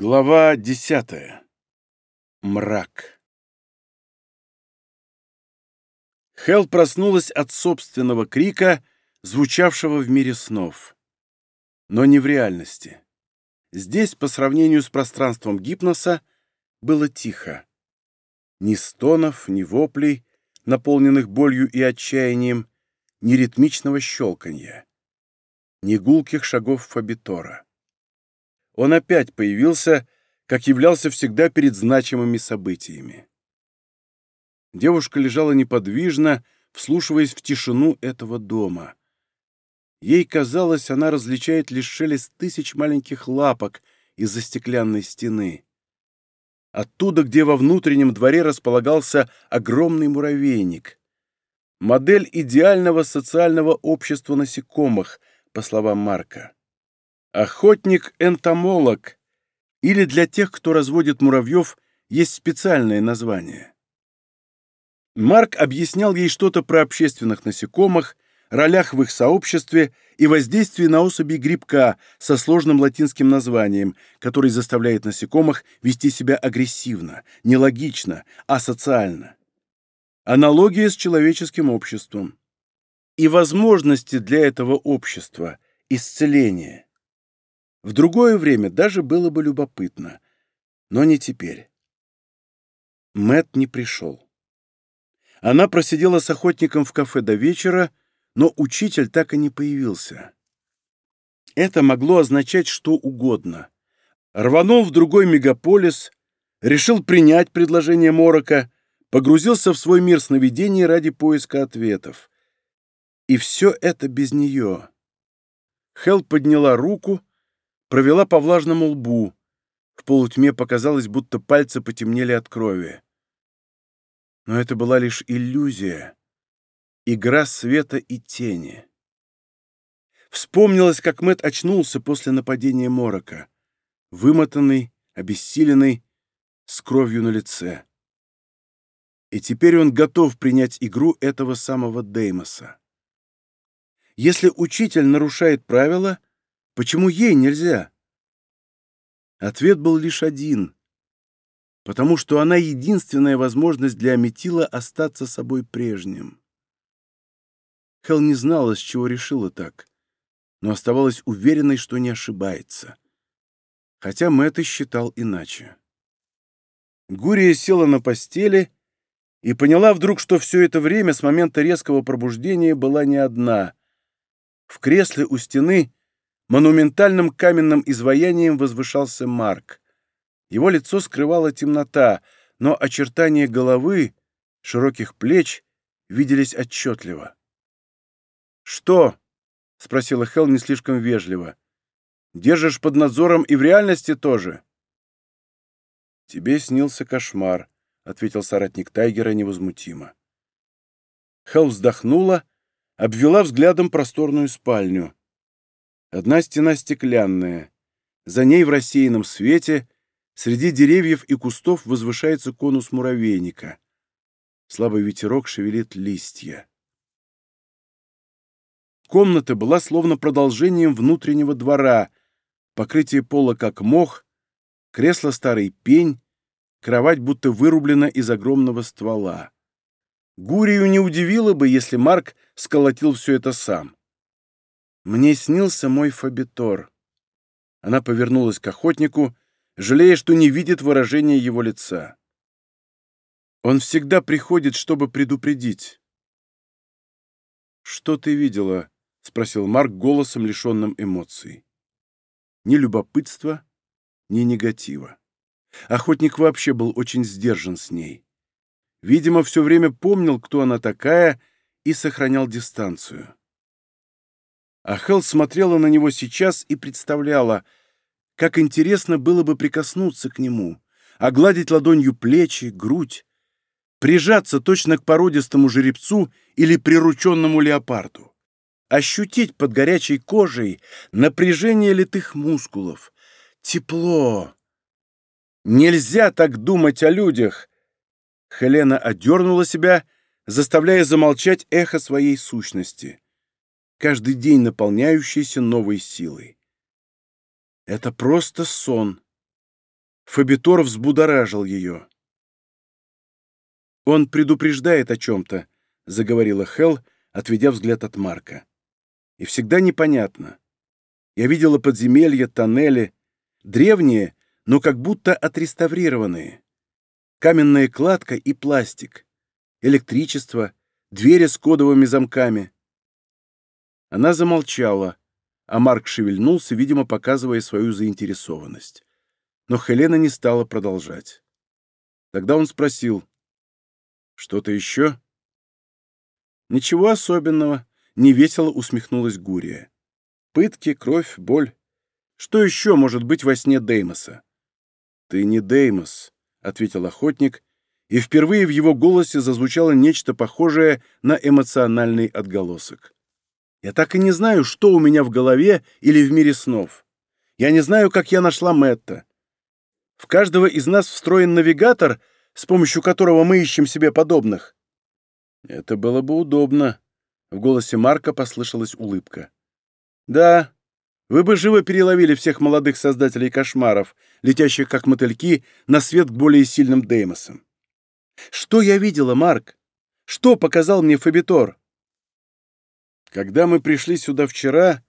Глава десятая. Мрак. Хел проснулась от собственного крика, звучавшего в мире снов. Но не в реальности. Здесь, по сравнению с пространством гипноса, было тихо. Ни стонов, ни воплей, наполненных болью и отчаянием, ни ритмичного щелканья, ни гулких шагов Фабитора он опять появился, как являлся всегда перед значимыми событиями. Девушка лежала неподвижно, вслушиваясь в тишину этого дома. Ей казалось, она различает лишь шелест тысяч маленьких лапок из-за стеклянной стены. Оттуда, где во внутреннем дворе располагался огромный муравейник. Модель идеального социального общества насекомых, по словам Марка. Охотник-энтомолог или для тех, кто разводит муравьев, есть специальное название. Марк объяснял ей что-то про общественных насекомых, ролях в их сообществе и воздействии на особи грибка со сложным латинским названием, который заставляет насекомых вести себя агрессивно, нелогично, асоциально. Аналогия с человеческим обществом. И возможности для этого общества, исцеления. В другое время даже было бы любопытно, но не теперь. Мэт не пришел. Она просидела с охотником в кафе до вечера, но учитель так и не появился. Это могло означать что угодно. Рванул в другой мегаполис, решил принять предложение Морока, погрузился в свой мир сновидений ради поиска ответов. И все это без нее. Хелл подняла руку, провела по влажному лбу. В полутьме показалось, будто пальцы потемнели от крови. Но это была лишь иллюзия, игра света и тени. Вспомнилось, как Мэт очнулся после нападения Морока, вымотанный, обессиленный, с кровью на лице. И теперь он готов принять игру этого самого Деймоса. Если учитель нарушает правила — Почему ей нельзя? Ответ был лишь один. Потому что она единственная возможность для Аметила остаться собой прежним. Хел не знала, с чего решила так, но оставалась уверенной, что не ошибается. Хотя Мэтт и считал иначе. Гурия села на постели и поняла вдруг, что все это время с момента резкого пробуждения была не одна. В кресле у стены Монументальным каменным изваянием возвышался Марк. Его лицо скрывала темнота, но очертания головы, широких плеч виделись отчетливо. «Что?» — спросила Хелл не слишком вежливо. «Держишь под надзором и в реальности тоже?» «Тебе снился кошмар», — ответил соратник Тайгера невозмутимо. Хелл вздохнула, обвела взглядом просторную спальню — Одна стена стеклянная. За ней в рассеянном свете среди деревьев и кустов возвышается конус муравейника. Слабый ветерок шевелит листья. Комната была словно продолжением внутреннего двора, покрытие пола как мох, кресло старый пень, кровать будто вырублена из огромного ствола. Гурию не удивило бы, если Марк сколотил все это сам. Мне снился мой Фабитор. Она повернулась к охотнику, жалея, что не видит выражения его лица. Он всегда приходит, чтобы предупредить. «Что ты видела?» — спросил Марк голосом, лишенным эмоций. Ни любопытства, ни негатива. Охотник вообще был очень сдержан с ней. Видимо, все время помнил, кто она такая, и сохранял дистанцию а Хелл смотрела на него сейчас и представляла, как интересно было бы прикоснуться к нему, огладить ладонью плечи, грудь, прижаться точно к породистому жеребцу или прирученному леопарду, ощутить под горячей кожей напряжение литых мускулов, тепло. Нельзя так думать о людях! Хелена одернула себя, заставляя замолчать эхо своей сущности каждый день наполняющийся новой силой. Это просто сон. Фабитор взбудоражил ее. «Он предупреждает о чем-то», — заговорила Хелл, отведя взгляд от Марка. «И всегда непонятно. Я видела подземелья, тоннели, древние, но как будто отреставрированные. Каменная кладка и пластик, электричество, двери с кодовыми замками. Она замолчала, а Марк шевельнулся, видимо, показывая свою заинтересованность. Но Хелена не стала продолжать. Тогда он спросил, «Что-то еще?» «Ничего особенного», — невесело усмехнулась Гурия. «Пытки, кровь, боль. Что еще может быть во сне Деймоса?» «Ты не Деймос», — ответил охотник, и впервые в его голосе зазвучало нечто похожее на эмоциональный отголосок. Я так и не знаю, что у меня в голове или в мире снов. Я не знаю, как я нашла Мэтта. В каждого из нас встроен навигатор, с помощью которого мы ищем себе подобных. Это было бы удобно. В голосе Марка послышалась улыбка. Да, вы бы живо переловили всех молодых создателей кошмаров, летящих как мотыльки, на свет к более сильным Деймосам. Что я видела, Марк? Что показал мне Фабитор? Когда мы пришли сюда вчера,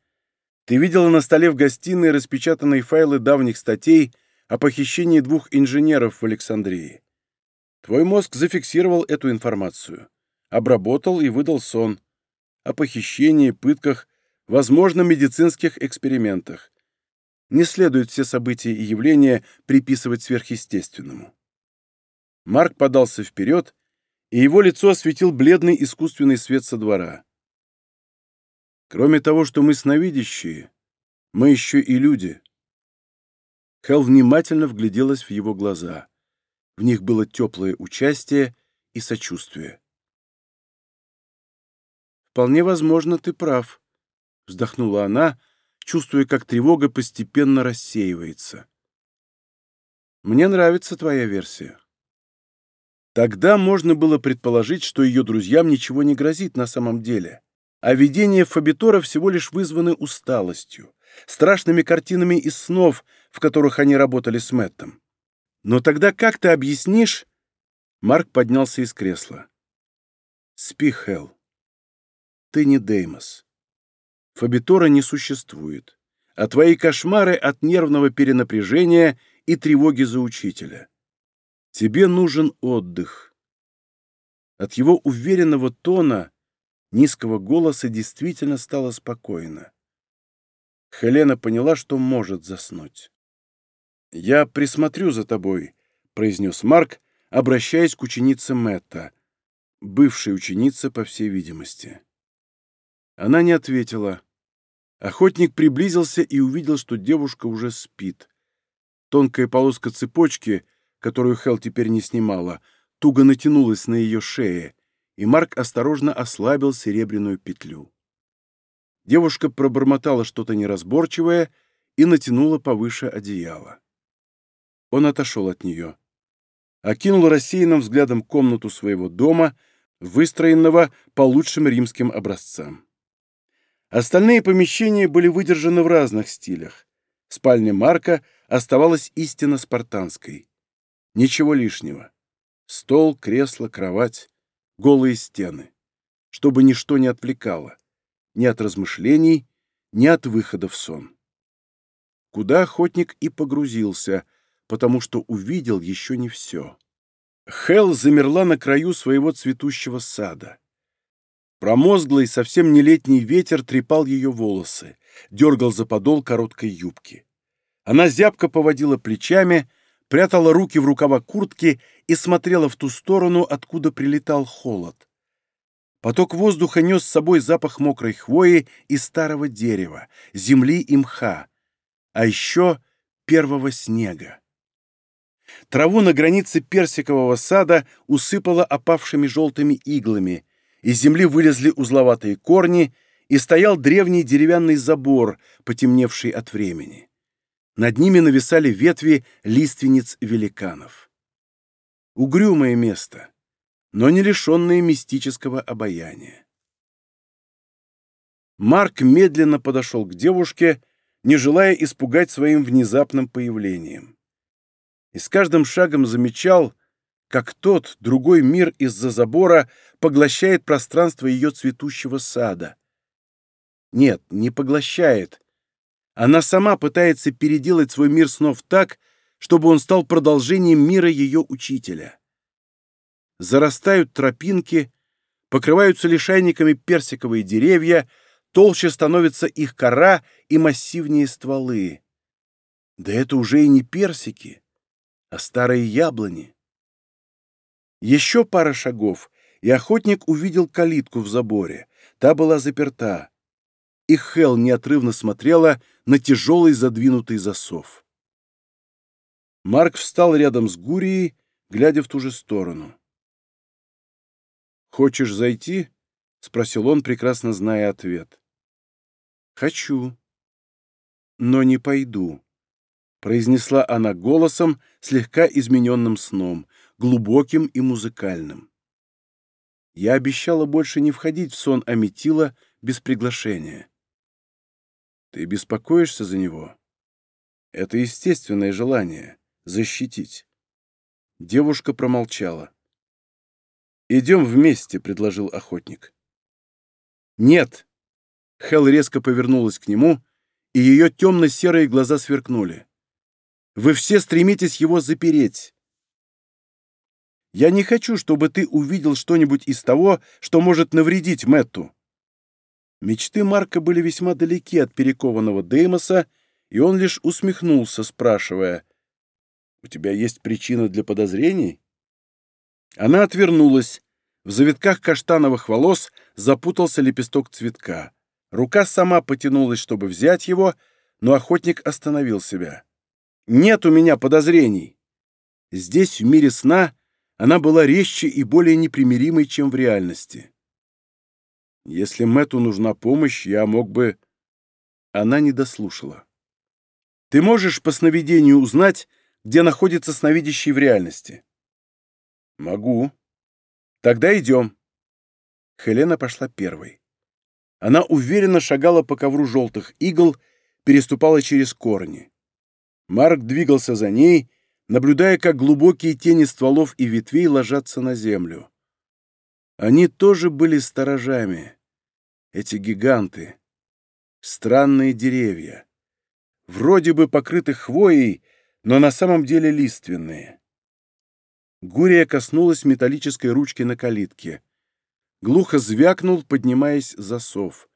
ты видела на столе в гостиной распечатанные файлы давних статей о похищении двух инженеров в Александрии. Твой мозг зафиксировал эту информацию, обработал и выдал сон о похищении, пытках, возможно, медицинских экспериментах. Не следует все события и явления приписывать сверхъестественному. Марк подался вперед, и его лицо осветил бледный искусственный свет со двора. Кроме того, что мы сновидящие, мы еще и люди. Хел внимательно вгляделась в его глаза. В них было теплое участие и сочувствие. «Вполне возможно, ты прав», — вздохнула она, чувствуя, как тревога постепенно рассеивается. «Мне нравится твоя версия». Тогда можно было предположить, что ее друзьям ничего не грозит на самом деле а видения Фабитора всего лишь вызваны усталостью, страшными картинами из снов, в которых они работали с Мэттом. Но тогда как ты объяснишь... Марк поднялся из кресла. Спи, Хелл. Ты не Деймос. Фабитора не существует, а твои кошмары от нервного перенапряжения и тревоги за учителя. Тебе нужен отдых. От его уверенного тона низкого голоса действительно стало спокойно. Хелена поняла, что может заснуть. «Я присмотрю за тобой», — произнес Марк, обращаясь к ученице Мэтта, бывшей ученице, по всей видимости. Она не ответила. Охотник приблизился и увидел, что девушка уже спит. Тонкая полоска цепочки, которую Хел теперь не снимала, туго натянулась на ее шее, и Марк осторожно ослабил серебряную петлю. Девушка пробормотала что-то неразборчивое и натянула повыше одеяло. Он отошел от нее. Окинул рассеянным взглядом комнату своего дома, выстроенного по лучшим римским образцам. Остальные помещения были выдержаны в разных стилях. Спальня Марка оставалась истинно спартанской. Ничего лишнего. Стол, кресло, кровать голые стены, чтобы ничто не отвлекало, ни от размышлений, ни от выхода в сон. Куда охотник и погрузился, потому что увидел еще не все. Хел замерла на краю своего цветущего сада. Промозглый, совсем не летний ветер трепал ее волосы, дергал за подол короткой юбки. Она зябко поводила плечами, прятала руки в рукава куртки и смотрела в ту сторону, откуда прилетал холод. Поток воздуха нес с собой запах мокрой хвои и старого дерева, земли и мха, а еще первого снега. Траву на границе персикового сада усыпала опавшими желтыми иглами, из земли вылезли узловатые корни, и стоял древний деревянный забор, потемневший от времени. Над ними нависали ветви лиственниц великанов. Угрюмое место, но не лишенное мистического обаяния. Марк медленно подошел к девушке, не желая испугать своим внезапным появлением. И с каждым шагом замечал, как тот, другой мир из-за забора, поглощает пространство ее цветущего сада. Нет, не поглощает, она сама пытается переделать свой мир снов так, чтобы он стал продолжением мира ее учителя. Зарастают тропинки, покрываются лишайниками персиковые деревья, толще становится их кора и массивнее стволы. Да это уже и не персики, а старые яблони. Еще пара шагов, и охотник увидел калитку в заборе. Та была заперта и Хел неотрывно смотрела на тяжелый задвинутый засов. Марк встал рядом с Гурией, глядя в ту же сторону. «Хочешь зайти?» — спросил он, прекрасно зная ответ. «Хочу, но не пойду», — произнесла она голосом, слегка измененным сном, глубоким и музыкальным. Я обещала больше не входить в сон Аметила без приглашения. Ты беспокоишься за него? Это естественное желание — защитить. Девушка промолчала. «Идем вместе», — предложил охотник. «Нет!» Хел резко повернулась к нему, и ее темно-серые глаза сверкнули. «Вы все стремитесь его запереть!» «Я не хочу, чтобы ты увидел что-нибудь из того, что может навредить Мэтту!» Мечты Марка были весьма далеки от перекованного Деймоса, и он лишь усмехнулся, спрашивая, «У тебя есть причина для подозрений?» Она отвернулась. В завитках каштановых волос запутался лепесток цветка. Рука сама потянулась, чтобы взять его, но охотник остановил себя. «Нет у меня подозрений!» Здесь, в мире сна, она была резче и более непримиримой, чем в реальности. Если Мэту нужна помощь, я мог бы...» Она не дослушала. «Ты можешь по сновидению узнать, где находится сновидящий в реальности?» «Могу. Тогда идем». Хелена пошла первой. Она уверенно шагала по ковру желтых игл, переступала через корни. Марк двигался за ней, наблюдая, как глубокие тени стволов и ветвей ложатся на землю. Они тоже были сторожами. Эти гиганты. Странные деревья. Вроде бы покрыты хвоей, но на самом деле лиственные. Гурия коснулась металлической ручки на калитке. Глухо звякнул, поднимаясь засов.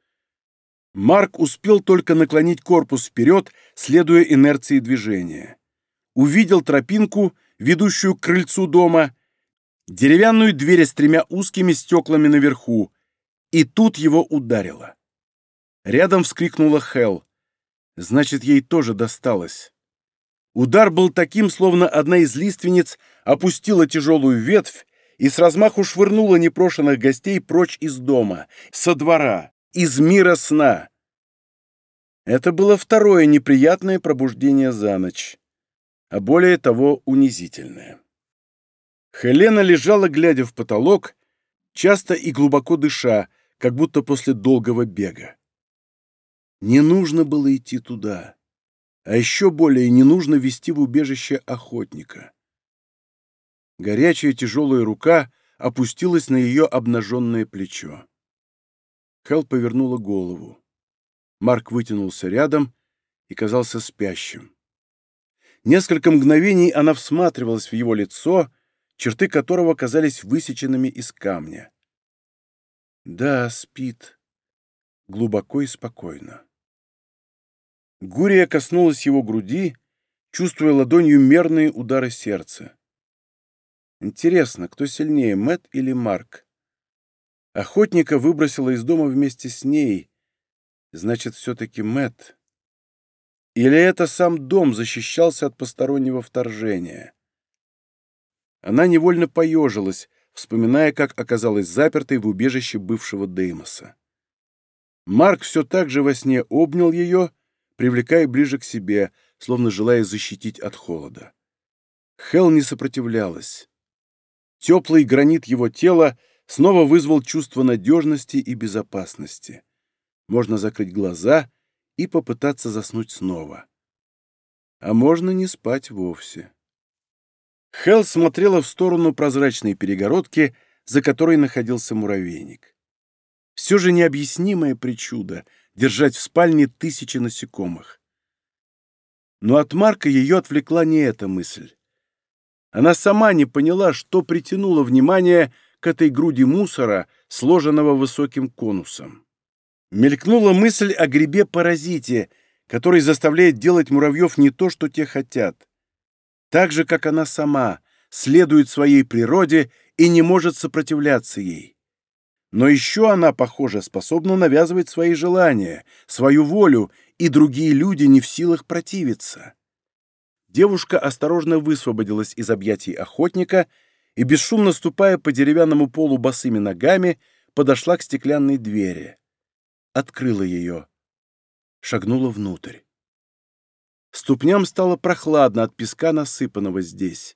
Марк успел только наклонить корпус вперед, следуя инерции движения. Увидел тропинку, ведущую к крыльцу дома, деревянную дверь с тремя узкими стеклами наверху, и тут его ударило. Рядом вскрикнула Хел. Значит, ей тоже досталось. Удар был таким, словно одна из лиственниц опустила тяжелую ветвь и с размаху швырнула непрошенных гостей прочь из дома, со двора, из мира сна. Это было второе неприятное пробуждение за ночь, а более того унизительное. Хелена лежала, глядя в потолок, часто и глубоко дыша, как будто после долгого бега. Не нужно было идти туда. А еще более не нужно вести в убежище охотника. Горячая тяжелая рука опустилась на ее обнаженное плечо. Хел повернула голову. Марк вытянулся рядом и казался спящим. Несколько мгновений она всматривалась в его лицо, черты которого казались высеченными из камня. Да, спит. Глубоко и спокойно. Гурия коснулась его груди, чувствуя ладонью мерные удары сердца. Интересно, кто сильнее, Мэт или Марк? Охотника выбросила из дома вместе с ней. Значит, все-таки Мэт. Или это сам дом защищался от постороннего вторжения? Она невольно поежилась, вспоминая, как оказалась запертой в убежище бывшего Деймоса. Марк все так же во сне обнял ее, привлекая ближе к себе, словно желая защитить от холода. Хел не сопротивлялась. Теплый гранит его тела снова вызвал чувство надежности и безопасности. Можно закрыть глаза и попытаться заснуть снова. А можно не спать вовсе. Хелл смотрела в сторону прозрачной перегородки, за которой находился муравейник. Все же необъяснимое причудо — держать в спальне тысячи насекомых. Но от Марка ее отвлекла не эта мысль. Она сама не поняла, что притянуло внимание к этой груди мусора, сложенного высоким конусом. Мелькнула мысль о грибе-паразите, который заставляет делать муравьев не то, что те хотят — так же, как она сама, следует своей природе и не может сопротивляться ей. Но еще она, похоже, способна навязывать свои желания, свою волю, и другие люди не в силах противиться. Девушка осторожно высвободилась из объятий охотника и, бесшумно ступая по деревянному полу босыми ногами, подошла к стеклянной двери. Открыла ее. Шагнула внутрь. Ступням стало прохладно от песка, насыпанного здесь.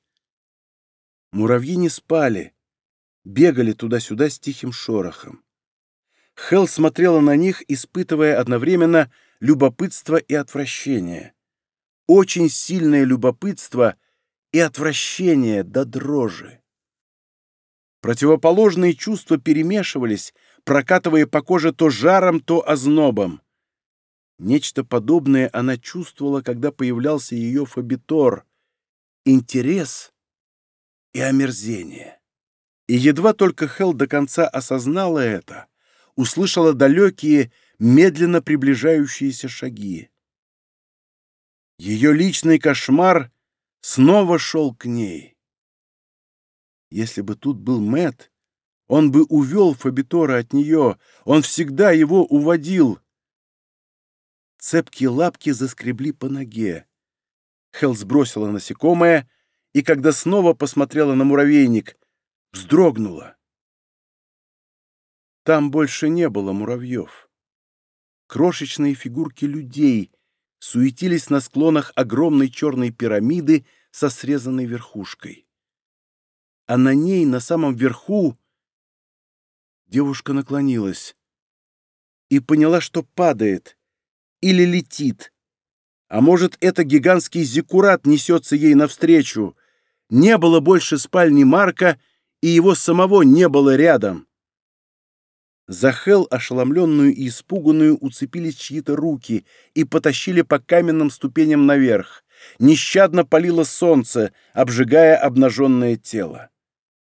Муравьи не спали, бегали туда-сюда с тихим шорохом. Хелл смотрела на них, испытывая одновременно любопытство и отвращение. Очень сильное любопытство и отвращение до дрожи. Противоположные чувства перемешивались, прокатывая по коже то жаром, то ознобом. Нечто подобное она чувствовала, когда появлялся ее фабитор. Интерес и омерзение. И едва только Хел до конца осознала это, услышала далекие, медленно приближающиеся шаги. Ее личный кошмар снова шел к ней. Если бы тут был Мэт, он бы увел Фабитора от нее, он всегда его уводил — цепкие лапки заскребли по ноге. Хелл сбросила насекомое и, когда снова посмотрела на муравейник, вздрогнула. Там больше не было муравьев. Крошечные фигурки людей суетились на склонах огромной черной пирамиды со срезанной верхушкой. А на ней, на самом верху, девушка наклонилась и поняла, что падает — или летит. А может, это гигантский зиккурат несется ей навстречу. Не было больше спальни Марка, и его самого не было рядом. Захел, ошеломленную и испуганную, уцепились чьи-то руки и потащили по каменным ступеням наверх. Нещадно палило солнце, обжигая обнаженное тело.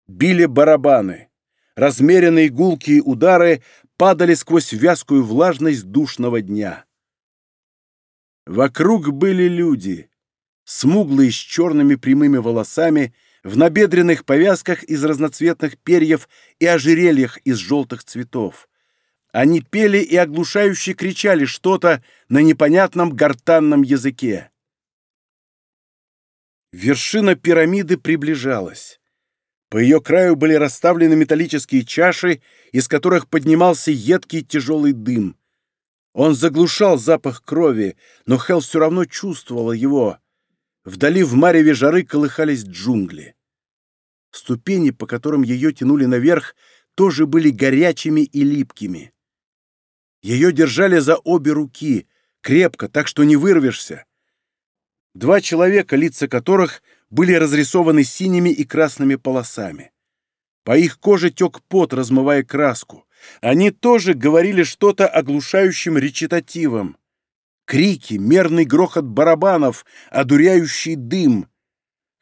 Били барабаны. Размеренные гулкие удары падали сквозь вязкую влажность душного дня. Вокруг были люди, смуглые с черными прямыми волосами, в набедренных повязках из разноцветных перьев и ожерельях из желтых цветов. Они пели и оглушающе кричали что-то на непонятном гортанном языке. Вершина пирамиды приближалась. По ее краю были расставлены металлические чаши, из которых поднимался едкий тяжелый дым. Он заглушал запах крови, но Хелл все равно чувствовала его. Вдали в мареве жары колыхались джунгли. Ступени, по которым ее тянули наверх, тоже были горячими и липкими. Ее держали за обе руки, крепко, так что не вырвешься. Два человека, лица которых были разрисованы синими и красными полосами. По их коже тек пот, размывая краску. Они тоже говорили что-то оглушающим речитативом. Крики, мерный грохот барабанов, одуряющий дым.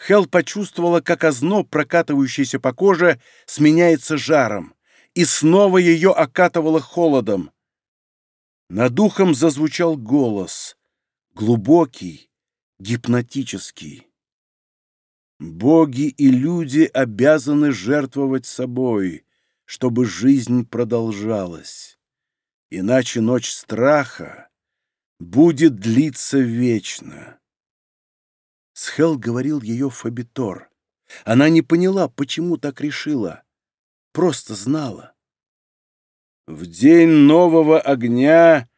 Хел почувствовала, как озноб, прокатывающийся по коже, сменяется жаром, и снова ее окатывало холодом. Над духом зазвучал голос, глубокий, гипнотический. Боги и люди обязаны жертвовать собой чтобы жизнь продолжалась, иначе ночь страха будет длиться вечно. Схел говорил ее Фабитор. Она не поняла, почему так решила, просто знала. В день нового огня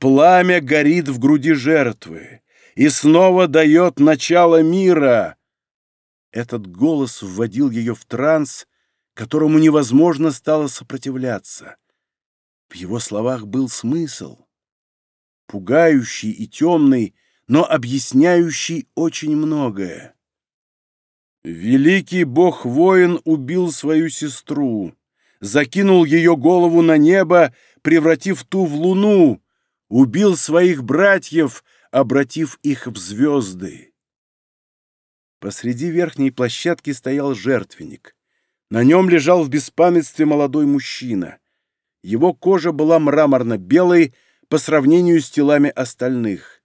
пламя горит в груди жертвы и снова дает начало мира. Этот голос вводил ее в транс — которому невозможно стало сопротивляться. В его словах был смысл, пугающий и темный, но объясняющий очень многое. Великий бог-воин убил свою сестру, закинул ее голову на небо, превратив ту в луну, убил своих братьев, обратив их в звезды. Посреди верхней площадки стоял жертвенник. На нем лежал в беспамятстве молодой мужчина. Его кожа была мраморно-белой по сравнению с телами остальных.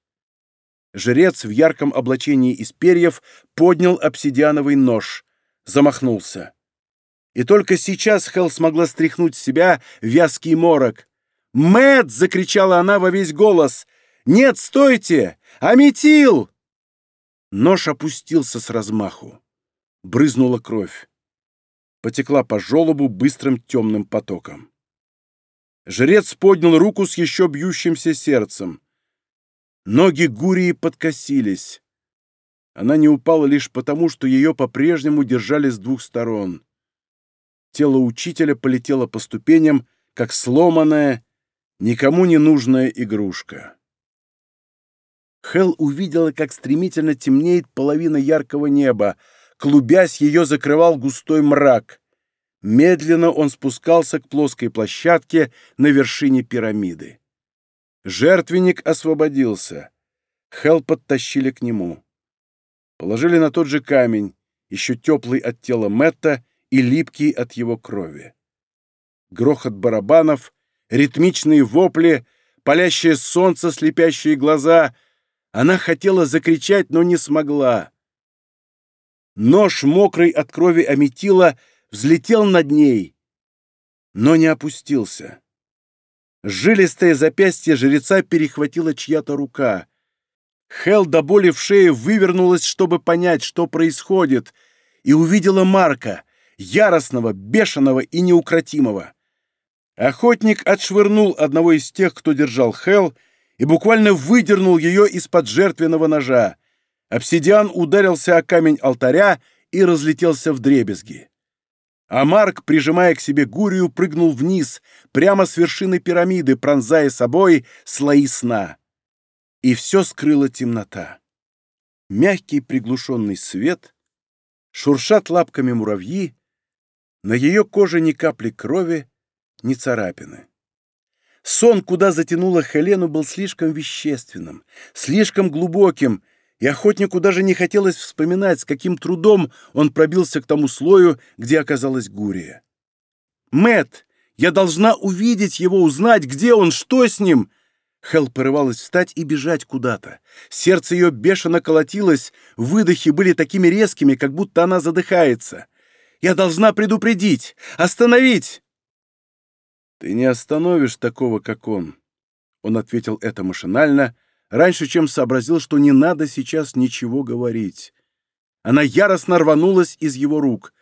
Жрец в ярком облачении из перьев поднял обсидиановый нож, замахнулся. И только сейчас Хелл смогла стряхнуть с себя вязкий морок. «Мэтт!» — закричала она во весь голос. «Нет, стойте! Аметил!» Нож опустился с размаху. Брызнула кровь потекла по желобу быстрым темным потоком. Жрец поднял руку с еще бьющимся сердцем. Ноги Гурии подкосились. Она не упала лишь потому, что ее по-прежнему держали с двух сторон. Тело учителя полетело по ступеням, как сломанная, никому не нужная игрушка. Хел увидела, как стремительно темнеет половина яркого неба, Клубясь, ее закрывал густой мрак. Медленно он спускался к плоской площадке на вершине пирамиды. Жертвенник освободился. Хелл подтащили к нему. Положили на тот же камень, еще теплый от тела Мэтта и липкий от его крови. Грохот барабанов, ритмичные вопли, палящее солнце, слепящие глаза. Она хотела закричать, но не смогла. Нож, мокрый от крови Аметила, взлетел над ней, но не опустился. Жилистое запястье жреца перехватила чья-то рука. Хел до боли в шее вывернулась, чтобы понять, что происходит, и увидела Марка, яростного, бешеного и неукротимого. Охотник отшвырнул одного из тех, кто держал Хел, и буквально выдернул ее из-под жертвенного ножа. Обсидиан ударился о камень алтаря и разлетелся в дребезги. А Марк, прижимая к себе гурию, прыгнул вниз, прямо с вершины пирамиды, пронзая собой слои сна. И все скрыла темнота. Мягкий приглушенный свет, шуршат лапками муравьи, на ее коже ни капли крови, ни царапины. Сон, куда затянула Хелену, был слишком вещественным, слишком глубоким — и охотнику даже не хотелось вспоминать, с каким трудом он пробился к тому слою, где оказалась Гурия. Мэт, Я должна увидеть его, узнать, где он, что с ним!» Хелл порывалась встать и бежать куда-то. Сердце ее бешено колотилось, выдохи были такими резкими, как будто она задыхается. «Я должна предупредить! Остановить!» «Ты не остановишь такого, как он!» Он ответил это машинально — Раньше, чем сообразил, что не надо сейчас ничего говорить. Она яростно рванулась из его рук.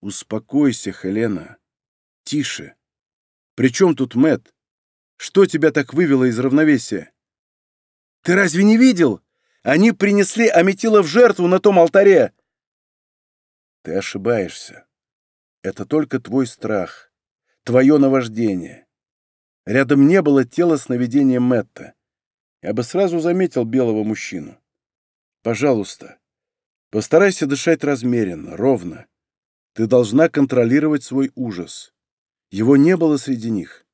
«Успокойся, Хелена. Тише. При чем тут Мэт? Что тебя так вывело из равновесия?» «Ты разве не видел? Они принесли Аметила в жертву на том алтаре!» «Ты ошибаешься. Это только твой страх, твое наваждение. Рядом не было тела с наведением Мэтта. Я бы сразу заметил белого мужчину. Пожалуйста, постарайся дышать размеренно, ровно. Ты должна контролировать свой ужас. Его не было среди них.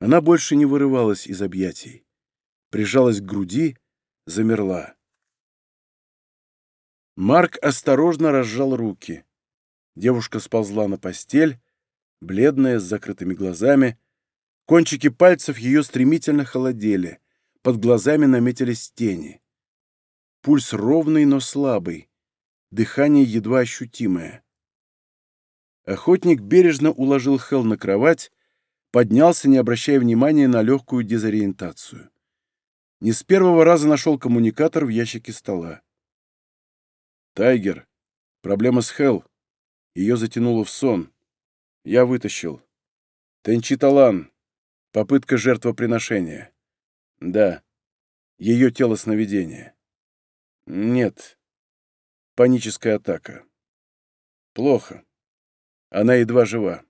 Она больше не вырывалась из объятий. Прижалась к груди, замерла. Марк осторожно разжал руки. Девушка сползла на постель, бледная, с закрытыми глазами. Кончики пальцев ее стремительно холодели. Под глазами наметились тени. Пульс ровный, но слабый. Дыхание едва ощутимое. Охотник бережно уложил Хел на кровать, поднялся, не обращая внимания на легкую дезориентацию. Не с первого раза нашел коммуникатор в ящике стола. «Тайгер, проблема с Хел. Ее затянуло в сон. Я вытащил. Тенчиталан. Попытка жертвоприношения». Да. Ее тело сновидение. Нет. Паническая атака. Плохо. Она едва жива.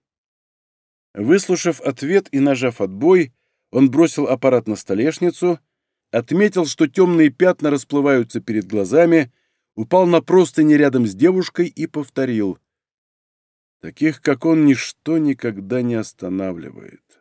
Выслушав ответ и нажав отбой, он бросил аппарат на столешницу, отметил, что темные пятна расплываются перед глазами, упал на простыни рядом с девушкой и повторил. Таких, как он, ничто никогда не останавливает.